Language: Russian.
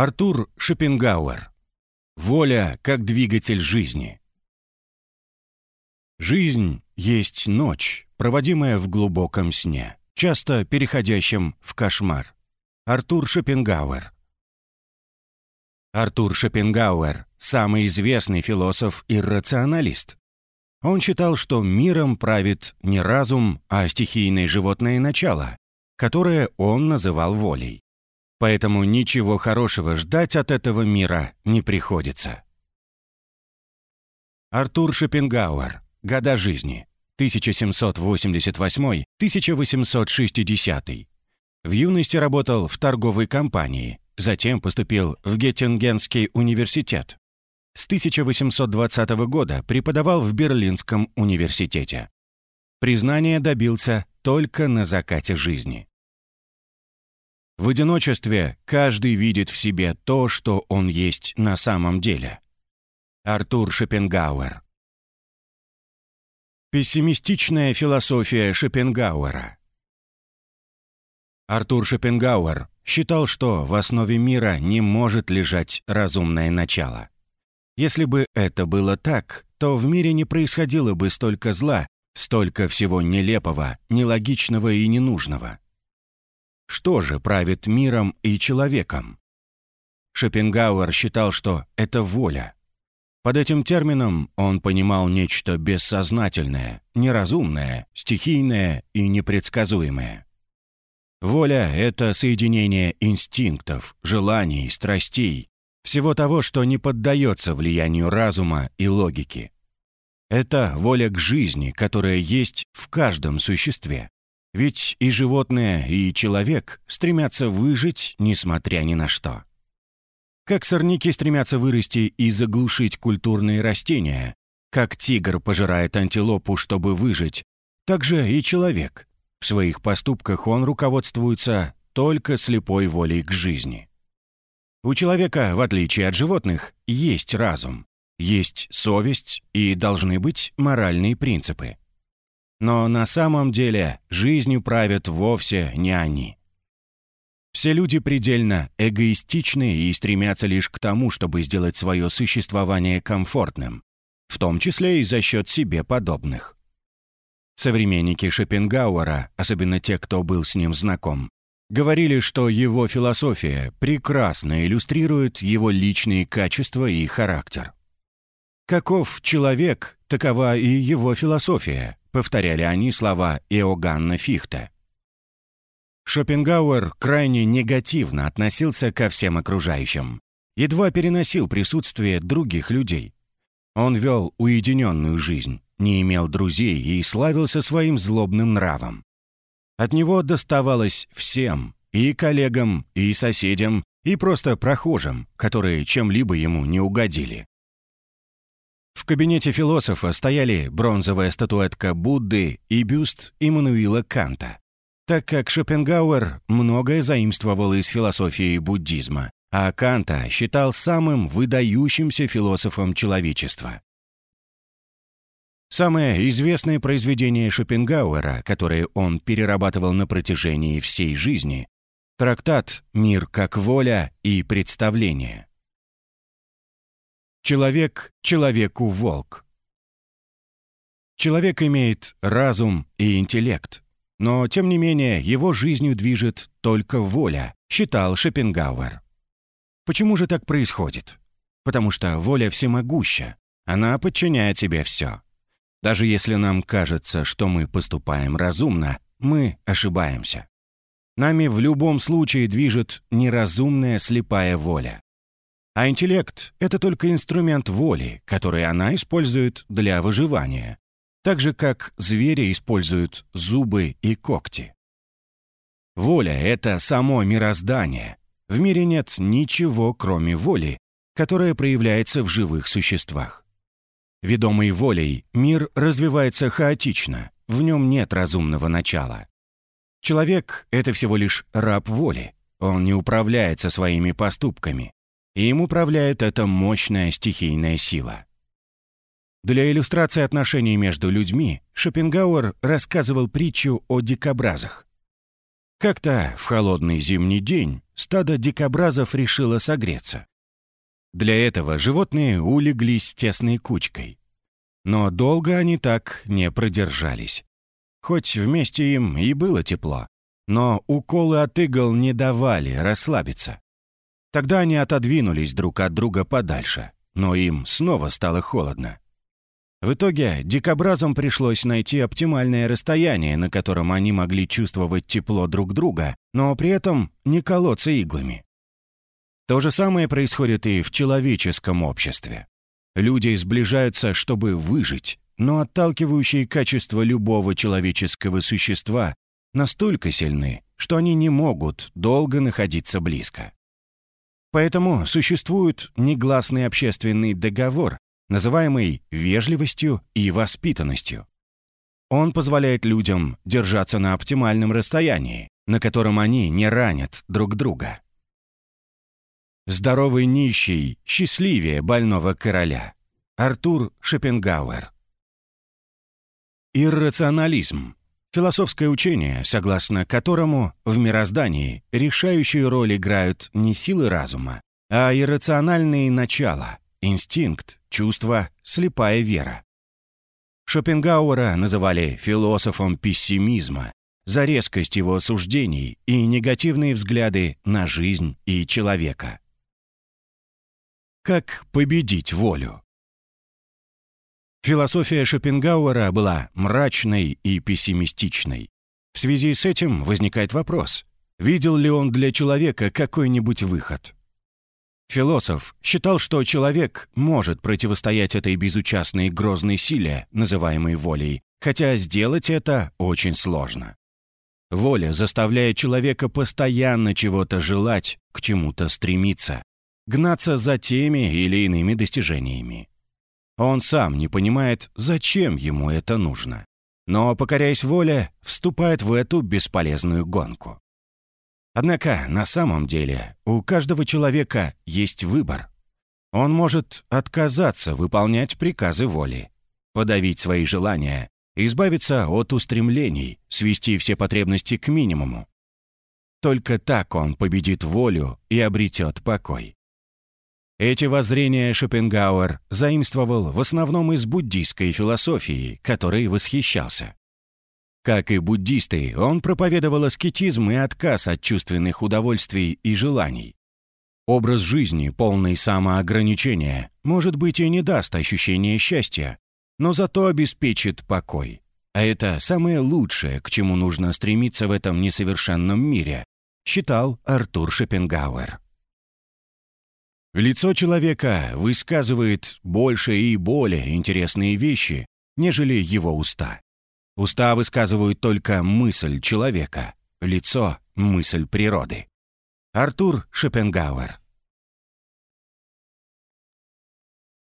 Артур Шопенгауэр. Воля как двигатель жизни. Жизнь есть ночь, проводимая в глубоком сне, часто переходящем в кошмар. Артур Шопенгауэр. Артур Шопенгауэр – самый известный философ и рационалист. Он считал, что миром правит не разум, а стихийное животное начало, которое он называл волей. Поэтому ничего хорошего ждать от этого мира не приходится. Артур Шопенгауэр. Года жизни. 1788-1860. В юности работал в торговой компании, затем поступил в Геттингенский университет. С 1820 года преподавал в Берлинском университете. Признания добился только на закате жизни. В одиночестве каждый видит в себе то, что он есть на самом деле. Артур Шопенгауэр Пессимистичная философия Шопенгауэра Артур Шопенгауэр считал, что в основе мира не может лежать разумное начало. Если бы это было так, то в мире не происходило бы столько зла, столько всего нелепого, нелогичного и ненужного. Что же правит миром и человеком? Шопенгауэр считал, что это воля. Под этим термином он понимал нечто бессознательное, неразумное, стихийное и непредсказуемое. Воля — это соединение инстинктов, желаний, страстей, всего того, что не поддается влиянию разума и логики. Это воля к жизни, которая есть в каждом существе. Ведь и животное, и человек стремятся выжить, несмотря ни на что. Как сорняки стремятся вырасти и заглушить культурные растения, как тигр пожирает антилопу, чтобы выжить, так же и человек. В своих поступках он руководствуется только слепой волей к жизни. У человека, в отличие от животных, есть разум, есть совесть и должны быть моральные принципы. Но на самом деле жизнью правят вовсе не они. Все люди предельно эгоистичны и стремятся лишь к тому, чтобы сделать свое существование комфортным, в том числе и за счет себе подобных. Современники Шопенгауэра, особенно те, кто был с ним знаком, говорили, что его философия прекрасно иллюстрирует его личные качества и характер. Каков человек, такова и его философия, повторяли они слова Иоганна Фихта. Шопенгауэр крайне негативно относился ко всем окружающим, едва переносил присутствие других людей. Он вел уединенную жизнь, не имел друзей и славился своим злобным нравом. От него доставалось всем, и коллегам, и соседям, и просто прохожим, которые чем-либо ему не угодили. В кабинете философа стояли бронзовая статуэтка Будды и бюст Иммануила Канта, так как Шопенгауэр многое заимствовал из философии буддизма, а Канта считал самым выдающимся философом человечества. Самое известное произведение Шопенгауэра, которое он перерабатывал на протяжении всей жизни, трактат «Мир как воля и представление». Человек человеку волк. Человек имеет разум и интеллект, но, тем не менее, его жизнью движет только воля, считал Шопенгауэр. Почему же так происходит? Потому что воля всемогуща, она подчиняет себе все. Даже если нам кажется, что мы поступаем разумно, мы ошибаемся. Нами в любом случае движет неразумная слепая воля. А интеллект — это только инструмент воли, который она использует для выживания, так же, как звери используют зубы и когти. Воля — это само мироздание. В мире нет ничего, кроме воли, которая проявляется в живых существах. Ведомый волей, мир развивается хаотично, в нем нет разумного начала. Человек — это всего лишь раб воли, он не управляется своими поступками, и им управляет эта мощная стихийная сила. Для иллюстрации отношений между людьми Шопенгауэр рассказывал притчу о дикобразах. Как-то в холодный зимний день стадо дикобразов решило согреться. Для этого животные улеглись тесной кучкой. Но долго они так не продержались. Хоть вместе им и было тепло, но уколы от игл не давали расслабиться. Тогда они отодвинулись друг от друга подальше, но им снова стало холодно. В итоге дикобразам пришлось найти оптимальное расстояние, на котором они могли чувствовать тепло друг друга, но при этом не колоться иглами. То же самое происходит и в человеческом обществе. Люди сближаются, чтобы выжить, но отталкивающие качества любого человеческого существа настолько сильны, что они не могут долго находиться близко. Поэтому существует негласный общественный договор, называемый вежливостью и воспитанностью. Он позволяет людям держаться на оптимальном расстоянии, на котором они не ранят друг друга. Здоровый нищий счастливее больного короля. Артур Шопенгауэр. Иррационализм – философское учение, согласно которому в мироздании решающую роль играют не силы разума, а иррациональные начала, инстинкт, чувство, слепая вера. Шопенгауэра называли философом пессимизма за резкость его суждений и негативные взгляды на жизнь и человека. Как победить волю? Философия Шопенгауэра была мрачной и пессимистичной. В связи с этим возникает вопрос, видел ли он для человека какой-нибудь выход? Философ считал, что человек может противостоять этой безучастной грозной силе, называемой волей, хотя сделать это очень сложно. Воля заставляет человека постоянно чего-то желать, к чему-то стремиться, гнаться за теми или иными достижениями. Он сам не понимает, зачем ему это нужно. Но, покоряясь воле, вступает в эту бесполезную гонку. Однако, на самом деле, у каждого человека есть выбор. Он может отказаться выполнять приказы воли, подавить свои желания, избавиться от устремлений, свести все потребности к минимуму. Только так он победит волю и обретет покой. Эти воззрения Шопенгауэр заимствовал в основном из буддийской философии, которой восхищался. Как и буддисты, он проповедовал аскетизм и отказ от чувственных удовольствий и желаний. Образ жизни, полный самоограничения, может быть и не даст ощущения счастья, но зато обеспечит покой. А это самое лучшее, к чему нужно стремиться в этом несовершенном мире, считал Артур Шопенгауэр. Лицо человека высказывает больше и более интересные вещи, нежели его уста. Уста высказывают только мысль человека, лицо — мысль природы. Артур Шопенгауэр